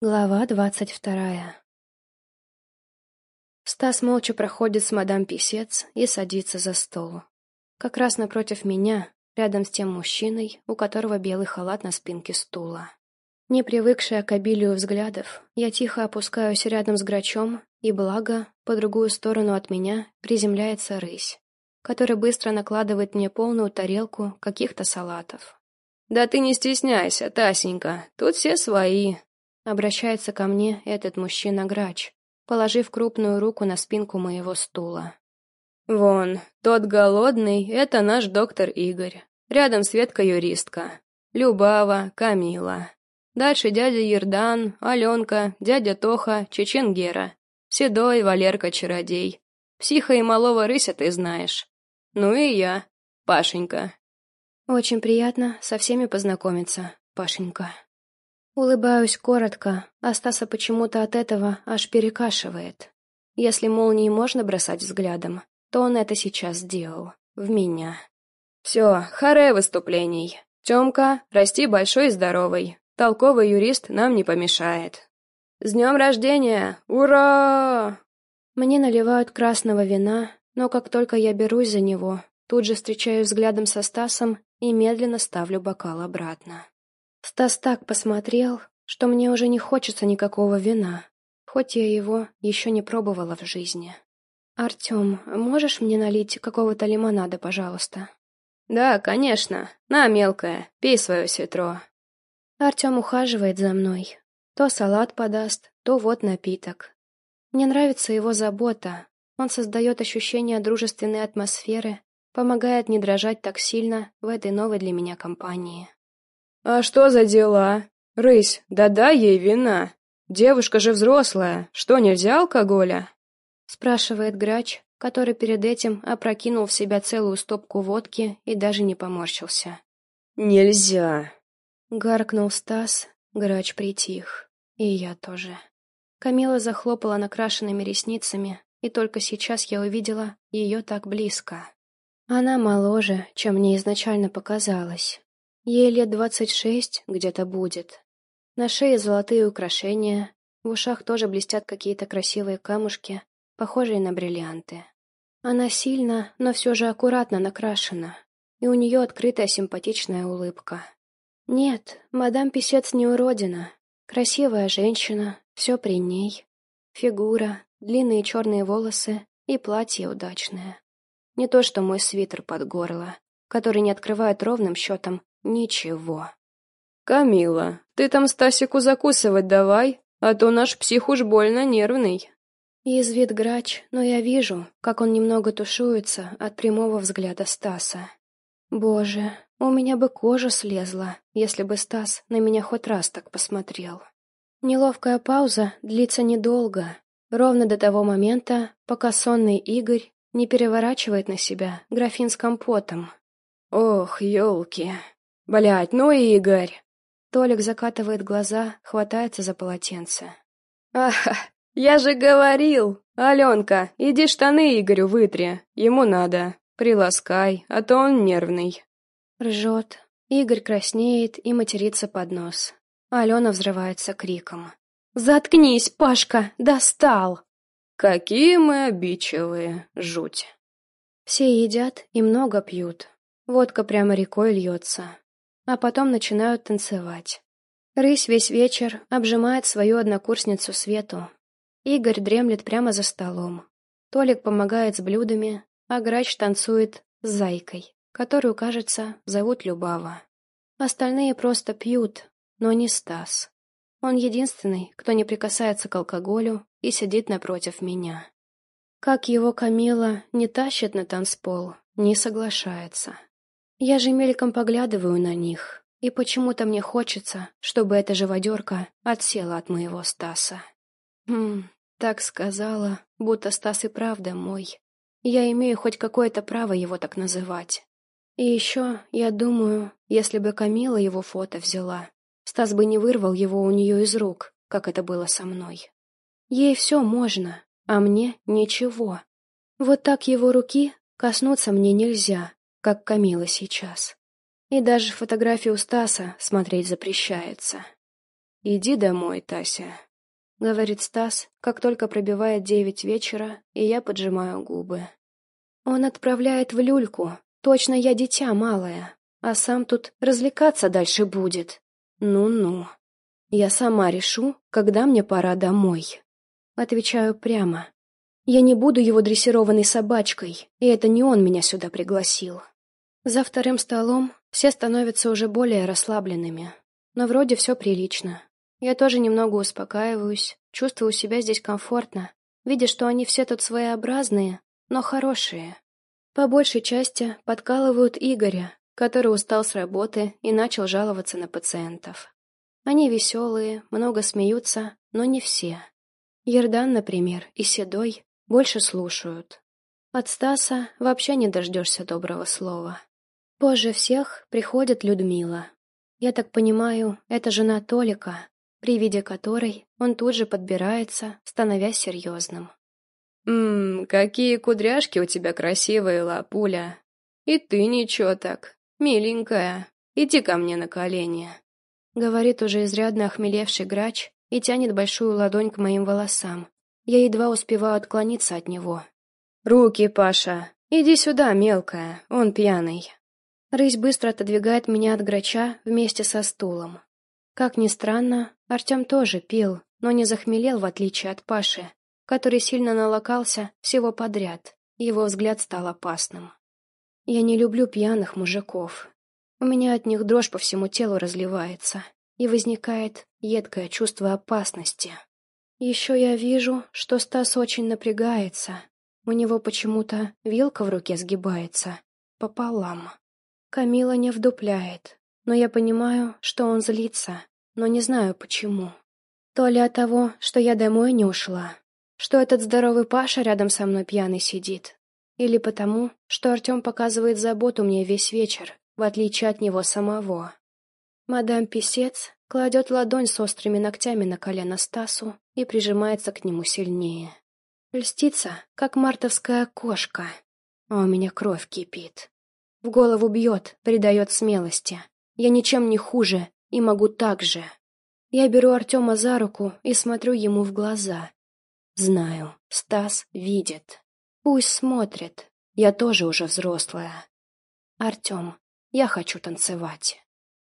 Глава двадцать вторая Стас молча проходит с мадам Писец и садится за стол. Как раз напротив меня, рядом с тем мужчиной, у которого белый халат на спинке стула. Не привыкшая к обилию взглядов, я тихо опускаюсь рядом с грачом, и благо, по другую сторону от меня приземляется рысь, который быстро накладывает мне полную тарелку каких-то салатов. «Да ты не стесняйся, Тасенька, тут все свои», Обращается ко мне этот мужчина-грач, положив крупную руку на спинку моего стула. «Вон, тот голодный — это наш доктор Игорь. Рядом Светка-юристка. Любава, Камила. Дальше дядя Ердан, Аленка, дядя Тоха, Чечен Гера. Седой, Валерка-чародей. Психа и малого рыся ты знаешь. Ну и я, Пашенька». «Очень приятно со всеми познакомиться, Пашенька». Улыбаюсь коротко, а Стаса почему-то от этого аж перекашивает. Если молнии можно бросать взглядом, то он это сейчас сделал. В меня. Все, харе выступлений. Темка, расти большой и здоровый. Толковый юрист нам не помешает. С днем рождения! Ура! Мне наливают красного вина, но как только я берусь за него, тут же встречаюсь взглядом со Стасом и медленно ставлю бокал обратно. Стас так посмотрел, что мне уже не хочется никакого вина, хоть я его еще не пробовала в жизни. «Артем, можешь мне налить какого-то лимонада, пожалуйста?» «Да, конечно. На, мелкая, пей свое ситро». Артем ухаживает за мной. То салат подаст, то вот напиток. Мне нравится его забота. Он создает ощущение дружественной атмосферы, помогает не дрожать так сильно в этой новой для меня компании. «А что за дела? Рысь, да дай ей вина. Девушка же взрослая, что, нельзя алкоголя?» Спрашивает грач, который перед этим опрокинул в себя целую стопку водки и даже не поморщился. «Нельзя!» Гаркнул Стас, грач притих. И я тоже. Камила захлопала накрашенными ресницами, и только сейчас я увидела ее так близко. Она моложе, чем мне изначально показалось. Ей лет двадцать шесть где-то будет. На шее золотые украшения, в ушах тоже блестят какие-то красивые камушки, похожие на бриллианты. Она сильно, но все же аккуратно накрашена, и у нее открытая симпатичная улыбка. Нет, мадам Писец не уродина. Красивая женщина, все при ней. Фигура, длинные черные волосы и платье удачное. Не то что мой свитер под горло, который не открывает ровным счетом Ничего. «Камила, ты там Стасику закусывать давай, а то наш псих уж больно нервный». Язвит грач, но я вижу, как он немного тушуется от прямого взгляда Стаса. Боже, у меня бы кожа слезла, если бы Стас на меня хоть раз так посмотрел. Неловкая пауза длится недолго, ровно до того момента, пока сонный Игорь не переворачивает на себя графин с компотом. «Ох, елки!» Блять, ну Игорь!» Толик закатывает глаза, хватается за полотенце. «Аха, я же говорил! Аленка, иди штаны Игорю вытри, ему надо. Приласкай, а то он нервный». Ржет. Игорь краснеет и матерится под нос. Алена взрывается криком. «Заткнись, Пашка! Достал!» «Какие мы обидчивые! Жуть!» Все едят и много пьют. Водка прямо рекой льется а потом начинают танцевать. Рысь весь вечер обжимает свою однокурсницу Свету. Игорь дремлет прямо за столом. Толик помогает с блюдами, а Грач танцует с Зайкой, которую, кажется, зовут Любава. Остальные просто пьют, но не Стас. Он единственный, кто не прикасается к алкоголю и сидит напротив меня. Как его Камила не тащит на танцпол, не соглашается. Я же мельком поглядываю на них, и почему-то мне хочется, чтобы эта живодерка отсела от моего Стаса. Хм, так сказала, будто Стас и правда мой. Я имею хоть какое-то право его так называть. И еще, я думаю, если бы Камила его фото взяла, Стас бы не вырвал его у нее из рук, как это было со мной. Ей все можно, а мне ничего. Вот так его руки коснуться мне нельзя, как Камила сейчас. И даже фотографию Стаса смотреть запрещается. Иди домой, Тася. — говорит Стас, как только пробивает девять вечера, и я поджимаю губы. Он отправляет в люльку. Точно я дитя малое. А сам тут развлекаться дальше будет. Ну-ну. Я сама решу, когда мне пора домой. Отвечаю прямо. Я не буду его дрессированной собачкой, и это не он меня сюда пригласил. За вторым столом все становятся уже более расслабленными. Но вроде все прилично. Я тоже немного успокаиваюсь, чувствую себя здесь комфортно, видя, что они все тут своеобразные, но хорошие. По большей части подкалывают Игоря, который устал с работы и начал жаловаться на пациентов. Они веселые, много смеются, но не все. Ердан, например, и Седой больше слушают. От Стаса вообще не дождешься доброго слова. Позже всех приходит Людмила. Я так понимаю, это жена Толика, при виде которой он тут же подбирается, становясь серьезным. «Ммм, какие кудряшки у тебя красивые, лапуля! И ты ничего так, миленькая, иди ко мне на колени!» Говорит уже изрядно охмелевший грач и тянет большую ладонь к моим волосам. Я едва успеваю отклониться от него. «Руки, Паша! Иди сюда, мелкая, он пьяный!» Рысь быстро отодвигает меня от грача вместе со стулом. Как ни странно, Артем тоже пил, но не захмелел, в отличие от Паши, который сильно налокался всего подряд. Его взгляд стал опасным. Я не люблю пьяных мужиков. У меня от них дрожь по всему телу разливается, и возникает едкое чувство опасности. Еще я вижу, что Стас очень напрягается. У него почему-то вилка в руке сгибается. Пополам. Камила не вдупляет, но я понимаю, что он злится, но не знаю почему. То ли от того, что я домой не ушла, что этот здоровый Паша рядом со мной пьяный сидит, или потому, что Артем показывает заботу мне весь вечер, в отличие от него самого. Мадам Писец кладет ладонь с острыми ногтями на колено Стасу и прижимается к нему сильнее. Льстится, как мартовская кошка, а у меня кровь кипит. В голову бьет, придает смелости, я ничем не хуже и могу так же. Я беру Артема за руку и смотрю ему в глаза. Знаю, Стас видит. Пусть смотрит. Я тоже уже взрослая. Артем, я хочу танцевать.